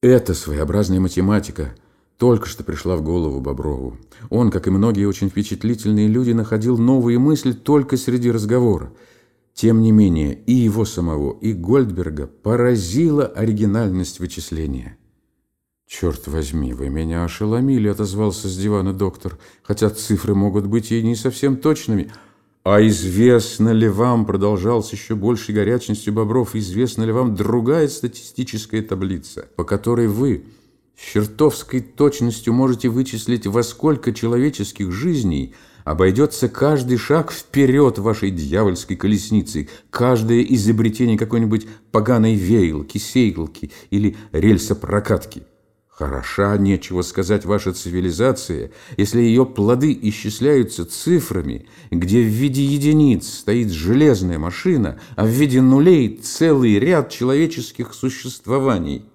Эта своеобразная математика только что пришла в голову Боброву. Он, как и многие очень впечатлительные люди, находил новые мысли только среди разговора. Тем не менее, и его самого, и Гольдберга поразила оригинальность вычисления. «Черт возьми, вы меня ошеломили», — отозвался с дивана доктор, «хотя цифры могут быть и не совсем точными». «А известно ли вам, — продолжал с еще большей горячностью Бобров, — известна ли вам другая статистическая таблица, по которой вы с чертовской точностью можете вычислить, во сколько человеческих жизней обойдется каждый шаг вперед вашей дьявольской колесницы, каждое изобретение какой-нибудь поганой веялки, сейлки или рельсопрокатки?» Хороша, нечего сказать, ваша цивилизация, если ее плоды исчисляются цифрами, где в виде единиц стоит железная машина, а в виде нулей целый ряд человеческих существований.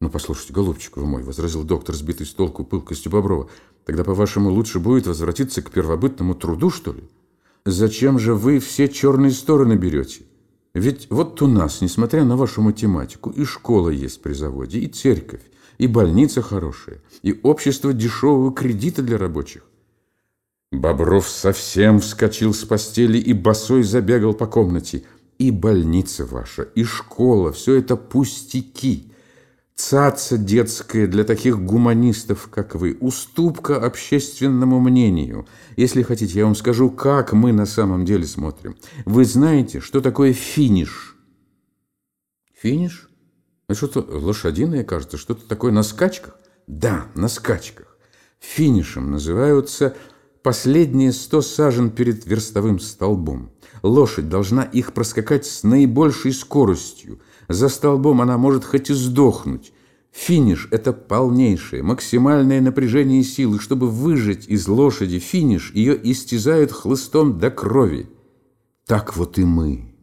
«Ну, послушайте, голубчик вы мой», — возразил доктор, сбитый с толку пылкостью Боброва, «тогда, по-вашему, лучше будет возвратиться к первобытному труду, что ли? Зачем же вы все черные стороны берете? Ведь вот у нас, несмотря на вашу математику, и школа есть при заводе, и церковь, и больница хорошая, и общество дешевого кредита для рабочих. Бобров совсем вскочил с постели и босой забегал по комнате. И больница ваша, и школа, все это пустяки. Цаца детская для таких гуманистов, как вы, уступка общественному мнению. Если хотите, я вам скажу, как мы на самом деле смотрим. Вы знаете, что такое финиш? Финиш? Что-то лошадиное, кажется, что-то такое на скачках? Да, на скачках. Финишем называются последние сто сажен перед верстовым столбом. Лошадь должна их проскакать с наибольшей скоростью. За столбом она может хоть и сдохнуть. Финиш – это полнейшее, максимальное напряжение силы. Чтобы выжать из лошади финиш, ее истязают хлыстом до крови. Так вот и мы.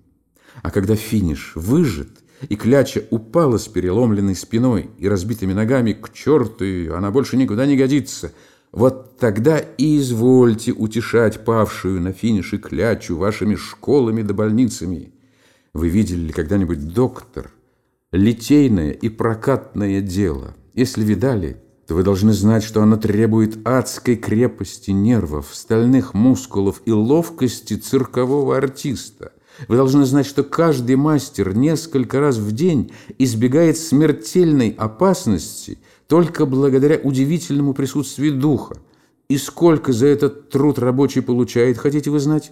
А когда финиш выжат – и кляча упала с переломленной спиной и разбитыми ногами к черту ее, она больше никуда не годится. Вот тогда и извольте утешать павшую на финише клячу вашими школами да больницами. Вы видели ли когда-нибудь доктор? Литейное и прокатное дело. Если видали, то вы должны знать, что оно требует адской крепости нервов, стальных мускулов и ловкости циркового артиста – вы должны знать, что каждый мастер несколько раз в день избегает смертельной опасности только благодаря удивительному присутствию духа. И сколько за этот труд рабочий получает, хотите вы знать?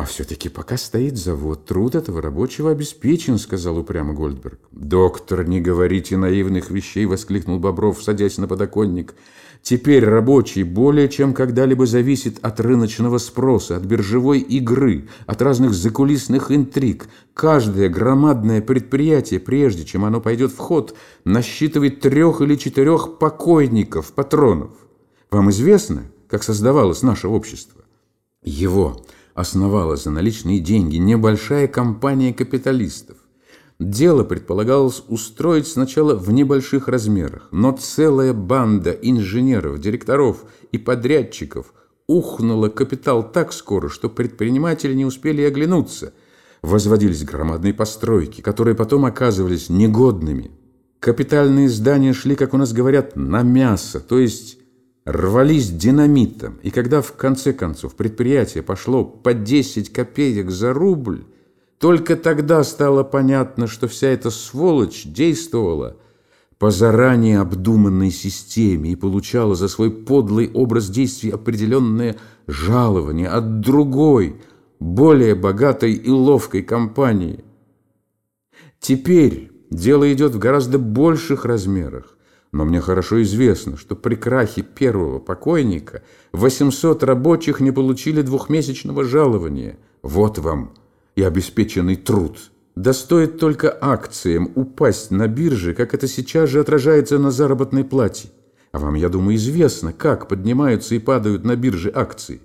«А все-таки пока стоит завод, труд этого рабочего обеспечен», — сказал упрямо Гольдберг. «Доктор, не говорите наивных вещей», — воскликнул Бобров, садясь на подоконник. «Теперь рабочий более чем когда-либо зависит от рыночного спроса, от биржевой игры, от разных закулисных интриг. Каждое громадное предприятие, прежде чем оно пойдет в ход, насчитывает трех или четырех покойников, патронов. Вам известно, как создавалось наше общество?» «Его» основала за наличные деньги небольшая компания капиталистов. Дело предполагалось устроить сначала в небольших размерах, но целая банда инженеров, директоров и подрядчиков ухнула капитал так скоро, что предприниматели не успели оглянуться. Возводились громадные постройки, которые потом оказывались негодными. Капитальные здания шли, как у нас говорят, на мясо, то есть рвались динамитом, и когда в конце концов предприятие пошло по 10 копеек за рубль, только тогда стало понятно, что вся эта сволочь действовала по заранее обдуманной системе и получала за свой подлый образ действий определенное жалование от другой, более богатой и ловкой компании. Теперь дело идет в гораздо больших размерах. Но мне хорошо известно, что при крахе первого покойника 800 рабочих не получили двухмесячного жалования. Вот вам и обеспеченный труд. Да стоит только акциям упасть на бирже, как это сейчас же отражается на заработной плате. А вам, я думаю, известно, как поднимаются и падают на бирже акции.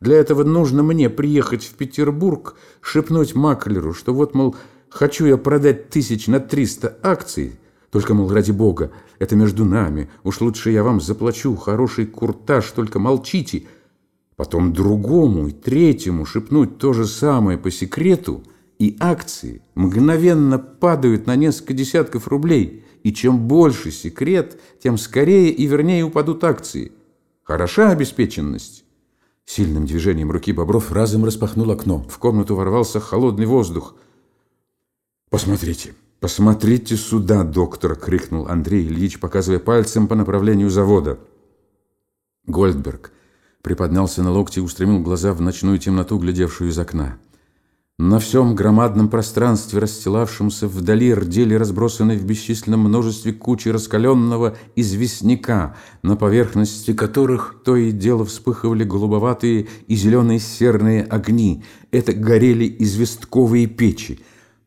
Для этого нужно мне приехать в Петербург, шепнуть маклеру, что вот, мол, хочу я продать тысяч на 300 акций – только, мол, ради бога, это между нами. Уж лучше я вам заплачу хороший куртаж, только молчите. Потом другому и третьему шепнуть то же самое по секрету, и акции мгновенно падают на несколько десятков рублей, И чем больше секрет, тем скорее и вернее упадут акции. Хороша обеспеченность. Сильным движением руки Бобров разом распахнул окно. В комнату ворвался холодный воздух. «Посмотрите, посмотрите сюда, доктор!» — крикнул Андрей Ильич, показывая пальцем по направлению завода. Гольдберг приподнялся на локти и устремил глаза в ночную темноту, глядевшую из окна. На всем громадном пространстве, расстилавшемся вдали, рдели разбросанные в бесчисленном множестве кучи раскаленного известняка, на поверхности которых то и дело вспыхивали голубоватые и зеленые серные огни. Это горели известковые печи.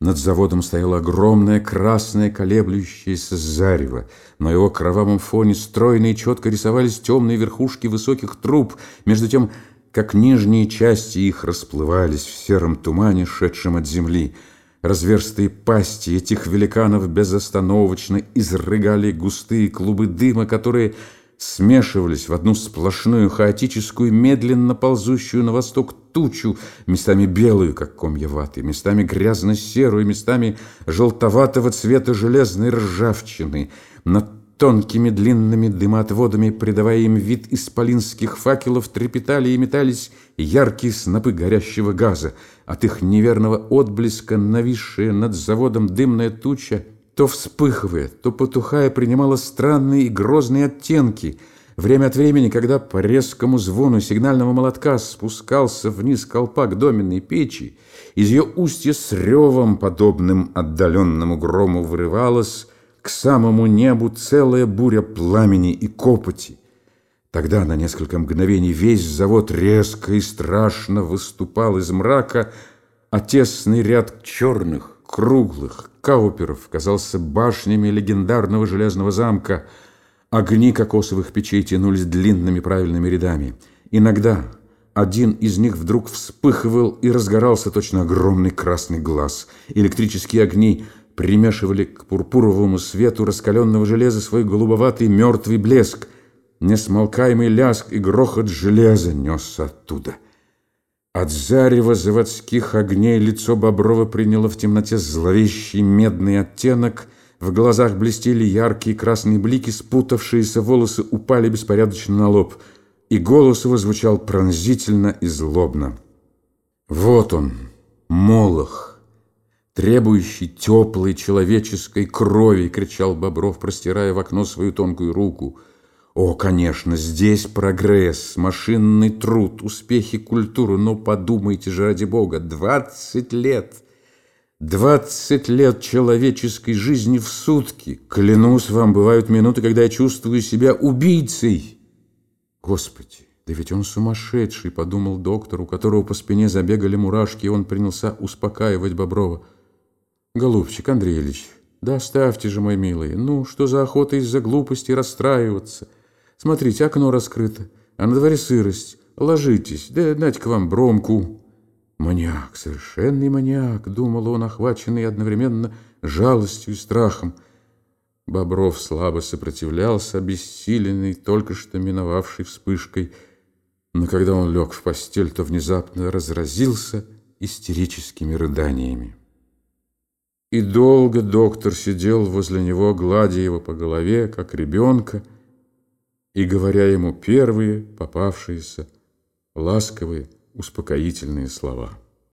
Над заводом стояло огромное красное колеблющееся зарево. На его кровавом фоне стройно и четко рисовались темные верхушки высоких труб. Между тем как нижние части их расплывались в сером тумане, шедшем от земли. Разверстые пасти этих великанов безостановочно изрыгали густые клубы дыма, которые смешивались в одну сплошную хаотическую, медленно ползущую на восток тучу, местами белую, как комья ваты, местами грязно-серую, местами желтоватого цвета железной ржавчины. Над Тонкими длинными дымоотводами, придавая им вид исполинских факелов, трепетали и метались яркие снопы горящего газа. От их неверного отблеска, нависшая над заводом дымная туча, то вспыхивая, то потухая, принимала странные и грозные оттенки. Время от времени, когда по резкому звону сигнального молотка спускался вниз колпак доменной печи, из ее устья с ревом, подобным отдаленному грому, вырывалась к самому небу целая буря пламени и копоти. Тогда на несколько мгновений весь завод резко и страшно выступал из мрака, а тесный ряд черных, круглых кауперов казался башнями легендарного железного замка. Огни кокосовых печей тянулись длинными правильными рядами. Иногда один из них вдруг вспыхивал и разгорался точно огромный красный глаз. Электрические огни примешивали к пурпуровому свету раскаленного железа свой голубоватый мертвый блеск. Несмолкаемый ляск и грохот железа несся оттуда. От зарева заводских огней лицо Боброва приняло в темноте зловещий медный оттенок, в глазах блестели яркие красные блики, спутавшиеся волосы упали беспорядочно на лоб, и голос его звучал пронзительно и злобно. «Вот он, Молох!» требующий теплой человеческой крови!» — кричал Бобров, простирая в окно свою тонкую руку. «О, конечно, здесь прогресс, машинный труд, успехи культуры, но подумайте же ради Бога, двадцать лет!» Двадцать лет человеческой жизни в сутки. Клянусь вам, бывают минуты, когда я чувствую себя убийцей. Господи, да ведь он сумасшедший, подумал доктор, у которого по спине забегали мурашки, и он принялся успокаивать Боброва. Голубчик Андрей Ильич, да оставьте же, мой милый. Ну, что за охота из-за глупости расстраиваться? Смотрите, окно раскрыто, а на дворе сырость. Ложитесь, да дать к вам бромку. Маньяк, совершенный маньяк, думал он, охваченный одновременно жалостью и страхом. Бобров слабо сопротивлялся, обессиленный, только что миновавшей вспышкой. Но когда он лег в постель, то внезапно разразился истерическими рыданиями. И долго доктор сидел возле него, гладя его по голове, как ребенка, и говоря ему первые попавшиеся ласковые, успокоительные слова.